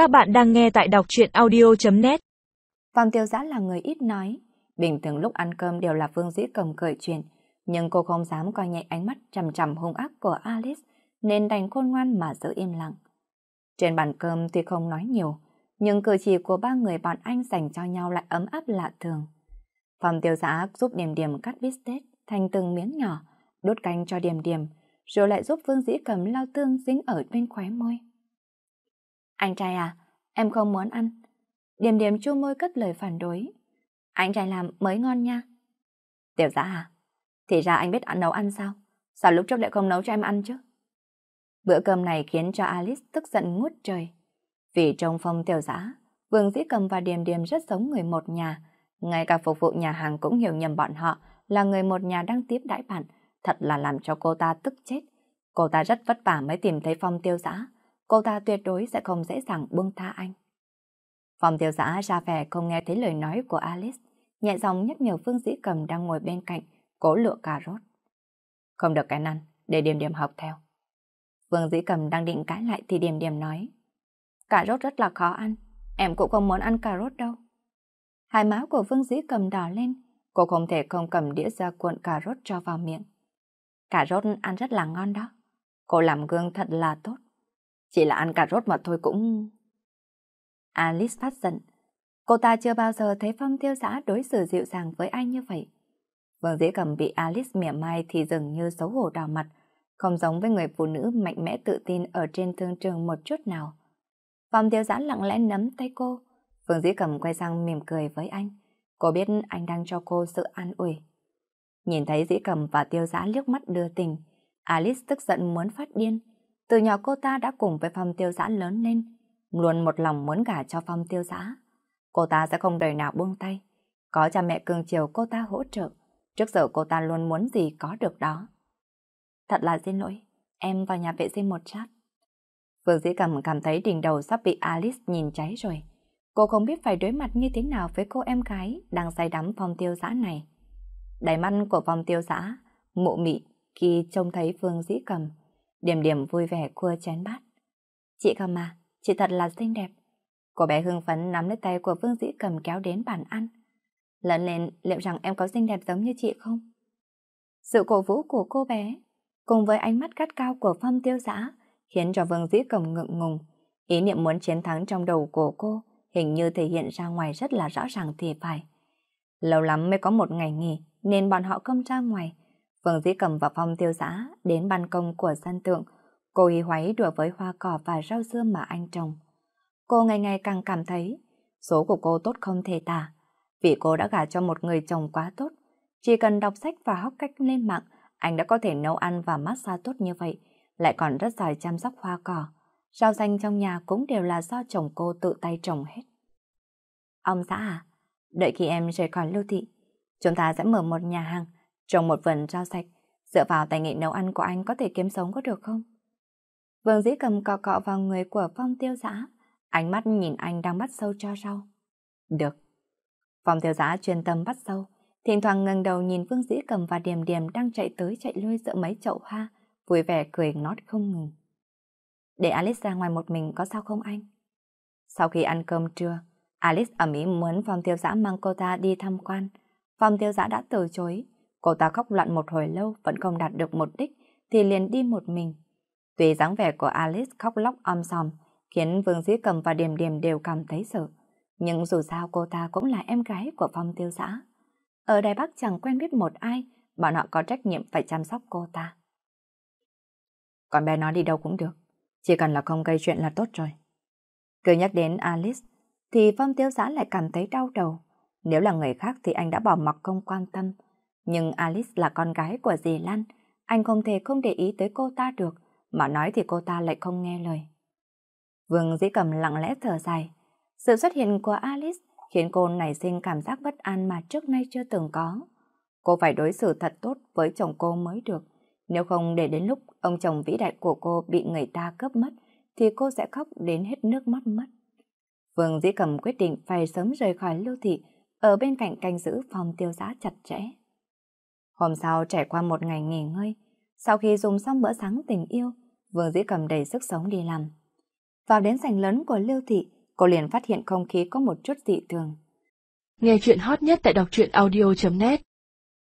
Các bạn đang nghe tại đọc truyện audio.net phong tiêu giã là người ít nói. Bình thường lúc ăn cơm đều là Phương Dĩ cầm cởi chuyện, nhưng cô không dám coi nhẹ ánh mắt trầm trầm hung ác của Alice, nên đành khôn ngoan mà giữ im lặng. Trên bàn cơm tuy không nói nhiều, nhưng cử chỉ của ba người bọn anh dành cho nhau lại ấm áp lạ thường. phong tiêu giã giúp Điềm Điềm cắt bít tết thành từng miếng nhỏ, đốt canh cho Điềm Điềm, rồi lại giúp Phương Dĩ cầm lau tương dính ở bên khóe môi. Anh trai à, em không muốn ăn. Điềm điềm chu môi cất lời phản đối. Anh trai làm mới ngon nha. Tiểu giã à, thì ra anh biết ăn nấu ăn sao? Sao lúc trước lại không nấu cho em ăn chứ? Bữa cơm này khiến cho Alice tức giận ngút trời. Vì trong phòng tiểu giã, Vương Dĩ Cầm và Điềm Điềm rất giống người một nhà. Ngay cả phục vụ nhà hàng cũng hiểu nhầm bọn họ là người một nhà đang tiếp đãi bạn. Thật là làm cho cô ta tức chết. Cô ta rất vất vả mới tìm thấy phong tiêu giã cô ta tuyệt đối sẽ không dễ dàng buông tha anh. Phòng tiêu giã ra vẻ không nghe thấy lời nói của Alice, nhẹ giọng nhắc nhở Phương Dĩ Cầm đang ngồi bên cạnh, cố lựa cà rốt. Không được cái năn, để điểm điểm học theo. Phương Dĩ Cầm đang định cãi lại thì điểm điểm nói. Cà rốt rất là khó ăn, em cũng không muốn ăn cà rốt đâu. Hai má của Phương Dĩ Cầm đỏ lên, cô không thể không cầm đĩa ra cuộn cà rốt cho vào miệng. Cà rốt ăn rất là ngon đó. Cô làm gương thật là tốt. Chỉ là ăn cà rốt mà thôi cũng... Alice phát giận. Cô ta chưa bao giờ thấy Phong tiêu giã đối xử dịu dàng với anh như vậy. Vương dĩ cầm bị Alice mỉa mai thì dường như xấu hổ đỏ mặt, không giống với người phụ nữ mạnh mẽ tự tin ở trên thương trường một chút nào. Phong tiêu giã lặng lẽ nắm tay cô. Vương dĩ cầm quay sang mỉm cười với anh. Cô biết anh đang cho cô sự an ủi. Nhìn thấy dĩ cầm và tiêu giã liếc mắt đưa tình, Alice tức giận muốn phát điên. Từ nhỏ cô ta đã cùng với Phong Tiêu Giã lớn lên, luôn một lòng muốn gả cho Phong Tiêu Giã. Cô ta sẽ không đời nào buông tay. Có cha mẹ cường chiều cô ta hỗ trợ, trước giờ cô ta luôn muốn gì có được đó. Thật là xin lỗi, em vào nhà vệ sinh một chát. Phương Dĩ Cầm cảm thấy đỉnh đầu sắp bị Alice nhìn cháy rồi. Cô không biết phải đối mặt như thế nào với cô em gái đang say đắm Phong Tiêu Giã này. Đáy mắt của Phong Tiêu Giã, mụ mị khi trông thấy Phương Dĩ Cầm Điểm điểm vui vẻ cua chén bát. Chị cầm mà, chị thật là xinh đẹp. Cô bé hưng phấn nắm lấy tay của Vương Dĩ cầm kéo đến bàn ăn. Lớn lên liệu rằng em có xinh đẹp giống như chị không? Sự cổ vũ của cô bé, cùng với ánh mắt cắt cao của Phong tiêu giã, khiến cho Vương Dĩ cầm ngượng ngùng. Ý niệm muốn chiến thắng trong đầu của cô hình như thể hiện ra ngoài rất là rõ ràng thì phải. Lâu lắm mới có một ngày nghỉ, nên bọn họ không ra ngoài, Vương Dĩ Cầm và Phong tiêu giã đến ban công của sân tượng, cô ý hoáy đùa với hoa cỏ và rau dưa mà anh trồng. Cô ngày ngày càng cảm thấy số của cô tốt không thể tả, vì cô đã gả cho một người chồng quá tốt. Chỉ cần đọc sách và học cách lên mạng, anh đã có thể nấu ăn và massage tốt như vậy, lại còn rất giỏi chăm sóc hoa cỏ. Rau xanh trong nhà cũng đều là do chồng cô tự tay trồng hết. Ông xã à, đợi khi em rời khỏi lưu thị, chúng ta sẽ mở một nhà hàng, trồng một vườn rau sạch, dựa vào tài nghệ nấu ăn của anh có thể kiếm sống có được không? Vương dĩ cầm cọ cọ vào người của Phong tiêu giã, ánh mắt nhìn anh đang bắt sâu cho rau. Được. Phong tiêu giã chuyên tâm bắt sâu, thỉnh thoảng ngẩng đầu nhìn Vương dĩ cầm và điềm điềm đang chạy tới chạy lui giữa mấy chậu hoa, vui vẻ cười nót không ngừng. Để Alice ra ngoài một mình có sao không anh? Sau khi ăn cơm trưa, Alice ở Mỹ muốn Phong tiêu giã mang cô ta đi tham quan. Phong tiêu giã đã từ chối, Cô ta khóc loạn một hồi lâu vẫn không đạt được một đích thì liền đi một mình. Tuy dáng vẻ của Alice khóc lóc om sòm khiến Vương Dĩ Cầm và Điềm Điềm đều cảm thấy sợ. Nhưng dù sao cô ta cũng là em gái của Phong Tiêu Giã. Ở Đài Bắc chẳng quen biết một ai, bọn họ có trách nhiệm phải chăm sóc cô ta. Con bé nó đi đâu cũng được, chỉ cần là không gây chuyện là tốt rồi. Cứ nhắc đến Alice, thì Phong Tiêu Giã lại cảm thấy đau đầu. Nếu là người khác thì anh đã bỏ mặc không quan tâm, nhưng Alice là con gái của dì Lan, anh không thể không để ý tới cô ta được, mà nói thì cô ta lại không nghe lời. Vương dĩ cầm lặng lẽ thở dài. Sự xuất hiện của Alice khiến cô nảy sinh cảm giác bất an mà trước nay chưa từng có. Cô phải đối xử thật tốt với chồng cô mới được. Nếu không để đến lúc ông chồng vĩ đại của cô bị người ta cướp mất, thì cô sẽ khóc đến hết nước mắt mất. Vương Dĩ Cầm quyết định phải sớm rời khỏi lưu thị, ở bên cạnh canh giữ phòng tiêu giá chặt chẽ. Hôm sau trải qua một ngày nghỉ ngơi, sau khi dùng xong bữa sáng tình yêu, Vương Dĩ Cầm đầy sức sống đi làm. Vào đến sảnh lớn của Lưu Thị, cô liền phát hiện không khí có một chút dị thường. Nghe chuyện hot nhất tại đọc truyện audio.net